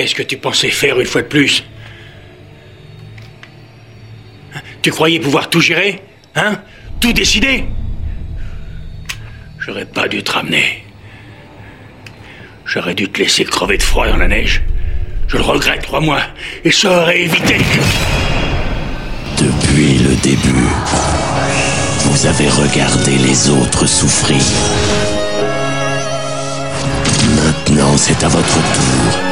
Qu'est-ce que tu pensais faire une fois de plus Hein Tu croyais pouvoir tout gérer Hein Tout décider J'aurais pas dû te ramener. J'aurais dû te laisser crever de froid dans la neige. Je le regrette, crois-moi. Et ça aurait évité que... Depuis le début, vous avez regardé les autres souffrir. Maintenant, c'est à votre tour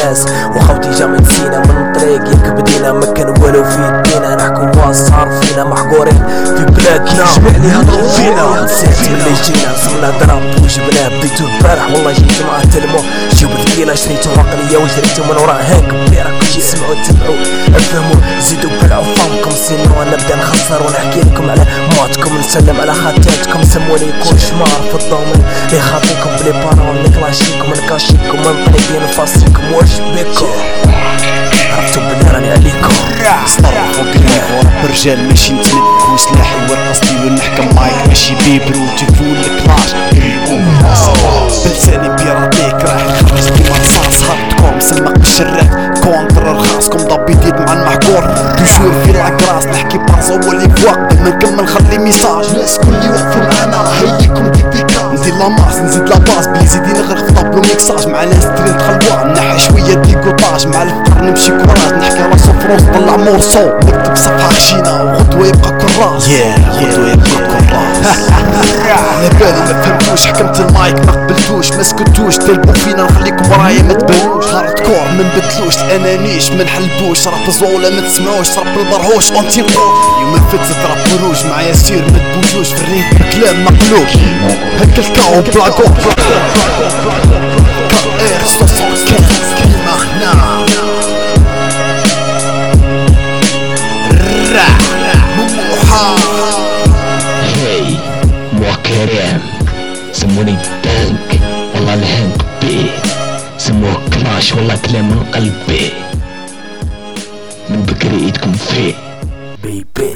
الناس وخوتي جا من سينا من طريق ياك بدينا ما كان والو في يدينا. نحكو واش صار فينا محقورين في بلادنا. جمع لي هضروا فينا نسيت ملي جينا صرنا ضرب وجبنا بديتو البارح. والله جيت مع تلمو جيبو ثقيلة شريتو عقلية وجريتو من ورا هاك بيرك نخسر ونحكي لكم على موتكم. نسلم على خاتاتكم سموني كل شمار في الضامن لي خاطيكم بلي بارول. نكلاشيكم نكاشيكم. منطلقين نفاصيكم واش بيكم عرفتوا بلي راني عليكم. ستار فوق الليف ورا برجال ماشي نتمد وسلاحي ورقة ستيلو نحكم مايك ماشي بيبرو. تلفون الكلاش. بلساني بيراتيك. راح نخرج ديما رصاص هاردكور مسمق بالشرات كونتر رخاصكم توجور في لاكراس نحكي بارزا ولي فواق ما نكمل نخلي ميساج. الناس كل يوقفوا معانا هيكم ديبيكا نزيد لا مارس نزيد لا باس. بلي زيدي نغرق في طابلو ميكساج. مع ناس ترين تخلوها نحي شوية ديكوطاج مع الفقر نمشي كوراج. نحكي على سفروس طلع مورسو. نكتب صفحة خشينة وغدوة يبقى كراس. غدوة يبقى كراس. على بالي ما فهمتوش. حكمت المايك ما قبلتوش ما سكتوش تلبوا فينا نخليكم ورايا ما تبانوش هارد كور ما نبدلوش الانانيش ما نحلبوش راب زولا ما تسمعوش راب البرهوش اونتي يوم الفت تراب روج مع ياسير ما تبوجوش. في الرينج بكلام مقلوب. هكا الكاو بلاكو كار 75 كيما هنا را مموحة. هاي موا كريم سموني تانك والله الهند بي سموه كلاش والله كلام من قلبي من بكري ايدكم فيه بيبي